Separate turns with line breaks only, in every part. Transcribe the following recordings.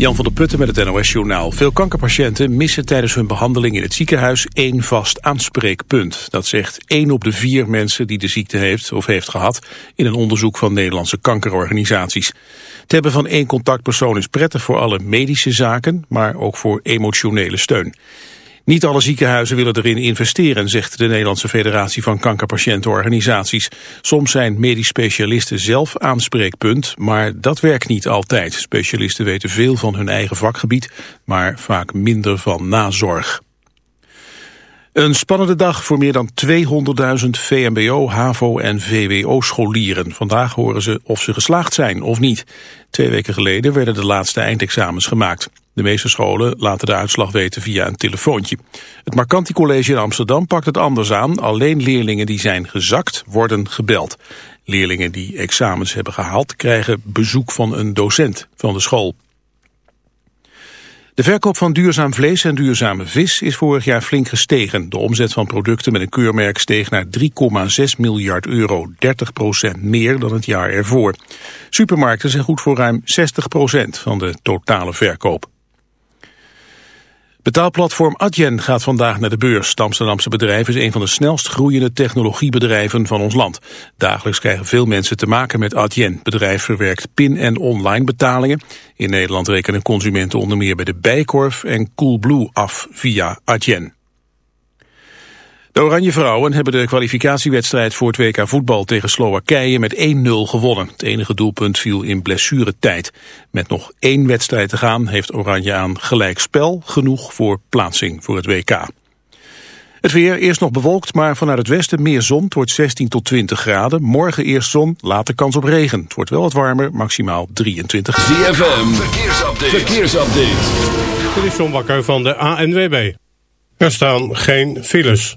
Jan van der Putten met het NOS-journaal. Veel kankerpatiënten missen tijdens hun behandeling in het ziekenhuis één vast aanspreekpunt. Dat zegt één op de vier mensen die de ziekte heeft of heeft gehad in een onderzoek van Nederlandse kankerorganisaties. Het hebben van één contactpersoon is prettig voor alle medische zaken, maar ook voor emotionele steun. Niet alle ziekenhuizen willen erin investeren, zegt de Nederlandse Federatie van Kankerpatiëntenorganisaties. Soms zijn medisch specialisten zelf aanspreekpunt, maar dat werkt niet altijd. Specialisten weten veel van hun eigen vakgebied, maar vaak minder van nazorg. Een spannende dag voor meer dan 200.000 VMBO, HAVO en VWO-scholieren. Vandaag horen ze of ze geslaagd zijn of niet. Twee weken geleden werden de laatste eindexamens gemaakt. De meeste scholen laten de uitslag weten via een telefoontje. Het Marcanti College in Amsterdam pakt het anders aan. Alleen leerlingen die zijn gezakt worden gebeld. Leerlingen die examens hebben gehaald krijgen bezoek van een docent van de school. De verkoop van duurzaam vlees en duurzame vis is vorig jaar flink gestegen. De omzet van producten met een keurmerk steeg naar 3,6 miljard euro, 30 meer dan het jaar ervoor. Supermarkten zijn goed voor ruim 60 van de totale verkoop. Betaalplatform Adyen gaat vandaag naar de beurs. Het Amsterdamse bedrijf is een van de snelst groeiende technologiebedrijven van ons land. Dagelijks krijgen veel mensen te maken met Adyen. Het bedrijf verwerkt pin- en online betalingen. In Nederland rekenen consumenten onder meer bij de Bijkorf en Coolblue af via Adyen. De Oranje Vrouwen hebben de kwalificatiewedstrijd voor het WK voetbal tegen Slowakije met 1-0 gewonnen. Het enige doelpunt viel in blessuretijd. Met nog één wedstrijd te gaan heeft Oranje aan gelijk spel genoeg voor plaatsing voor het WK. Het weer eerst nog bewolkt, maar vanuit het westen meer zon. Het wordt 16 tot 20 graden. Morgen eerst zon, later kans op regen. Het wordt wel wat warmer, maximaal 23
graden. ZFM, verkeersupdate. verkeersupdate.
Dit is John van de ANWB. Er staan geen files.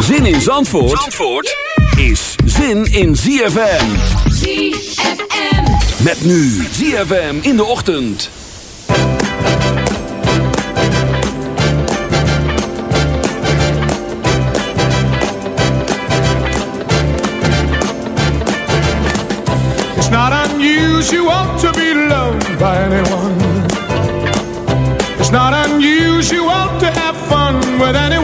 Zin in Zandvoort, Zandvoort yeah! is zin in ZFM.
ZFM.
Met nu ZFM in de ochtend.
It's not unusual to be loved by anyone. It's not unusual to have fun with anyone.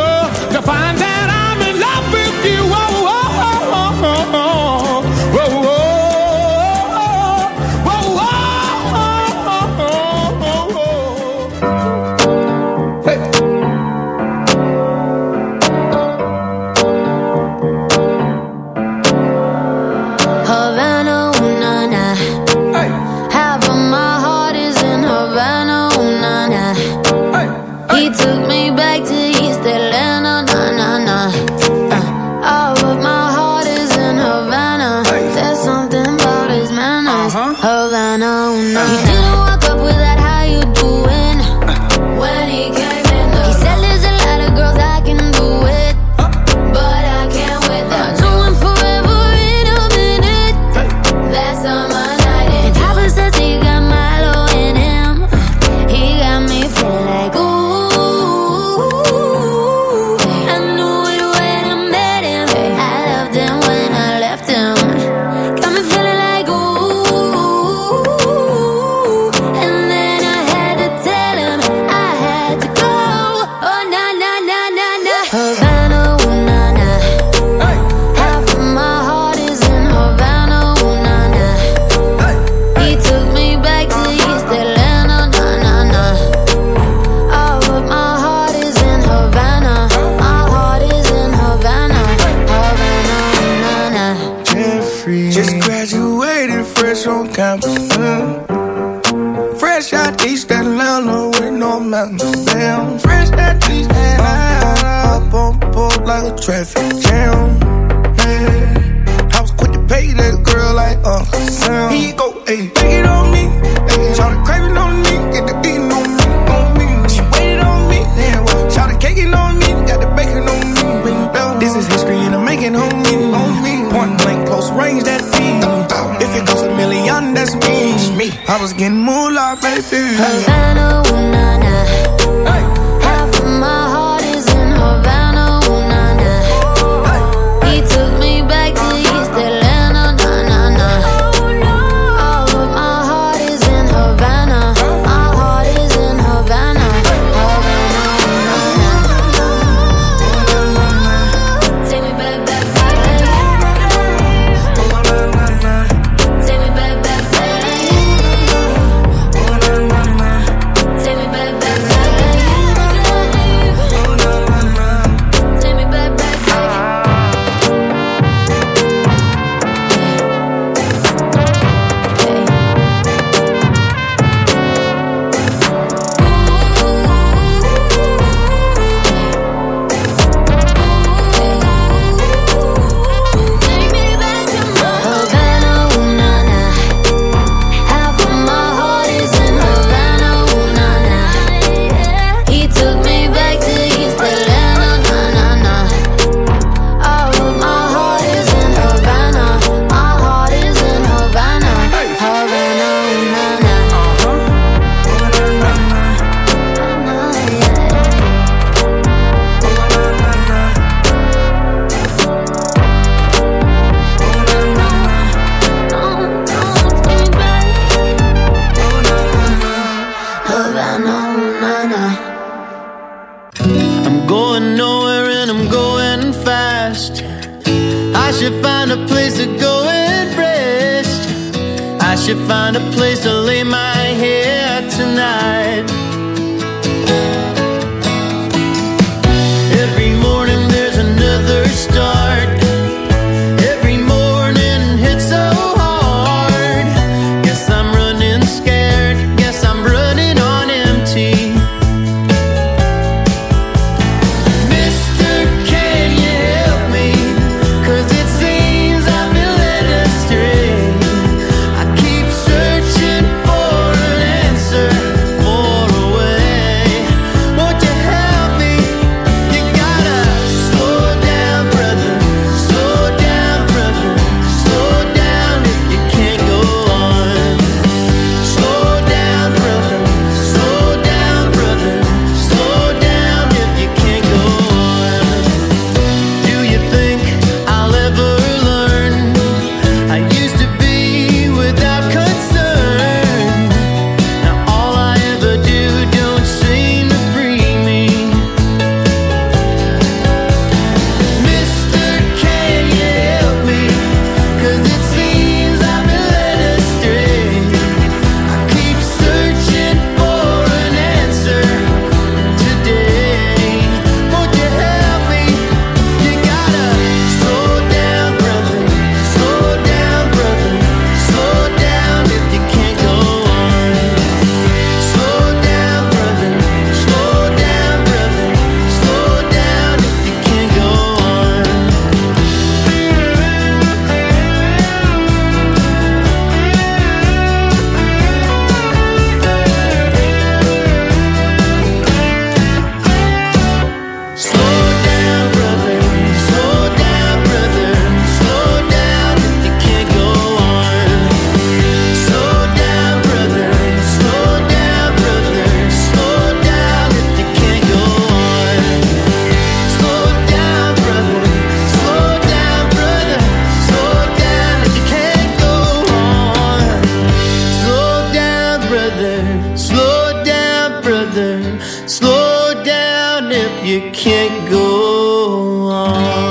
Slow down if you can't go on.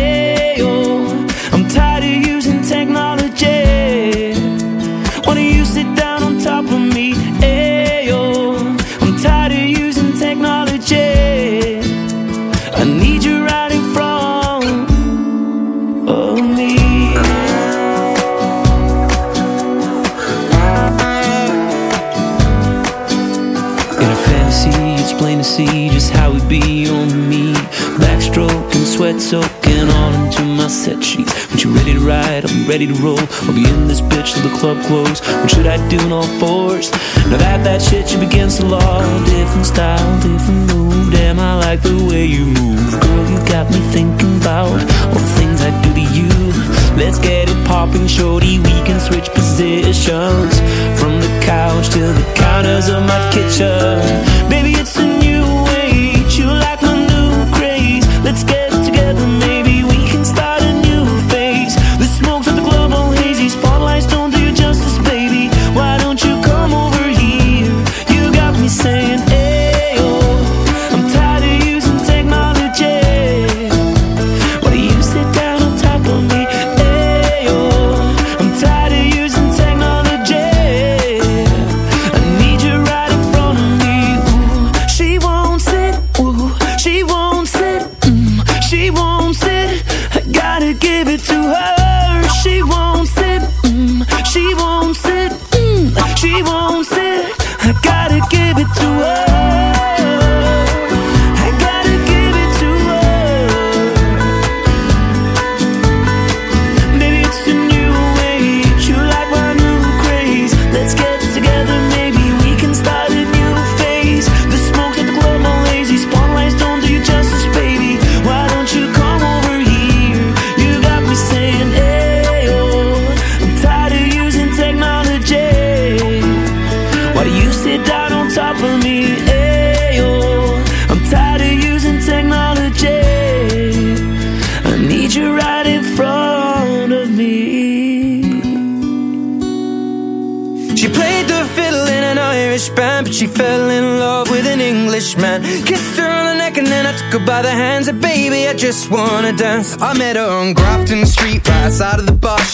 soaking all into my set sheets. When you ready to ride, I'm ready to roll. I'll be in this bitch till the club close. What should I do in all fours? Now that that shit should begins the law. Different style, different move. Damn, I like the way you move. Girl, you got me thinking about all the things I do to you. Let's get it popping, shorty. We can switch positions from the couch to the counters of my kitchen. Baby, it's a new age. You like my new craze. Let's get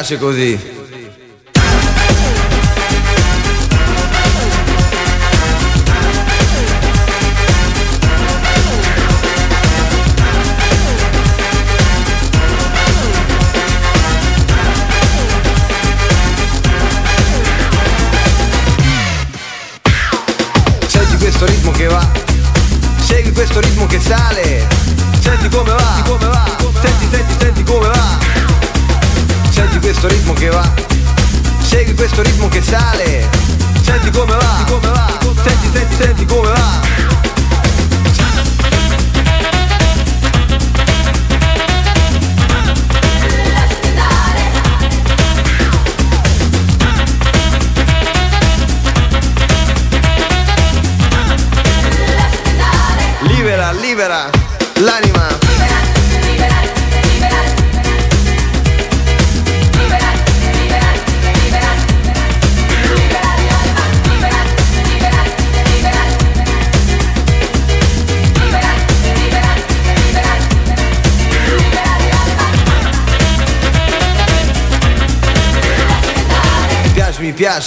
piace così.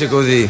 così.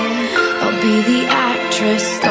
be the actress.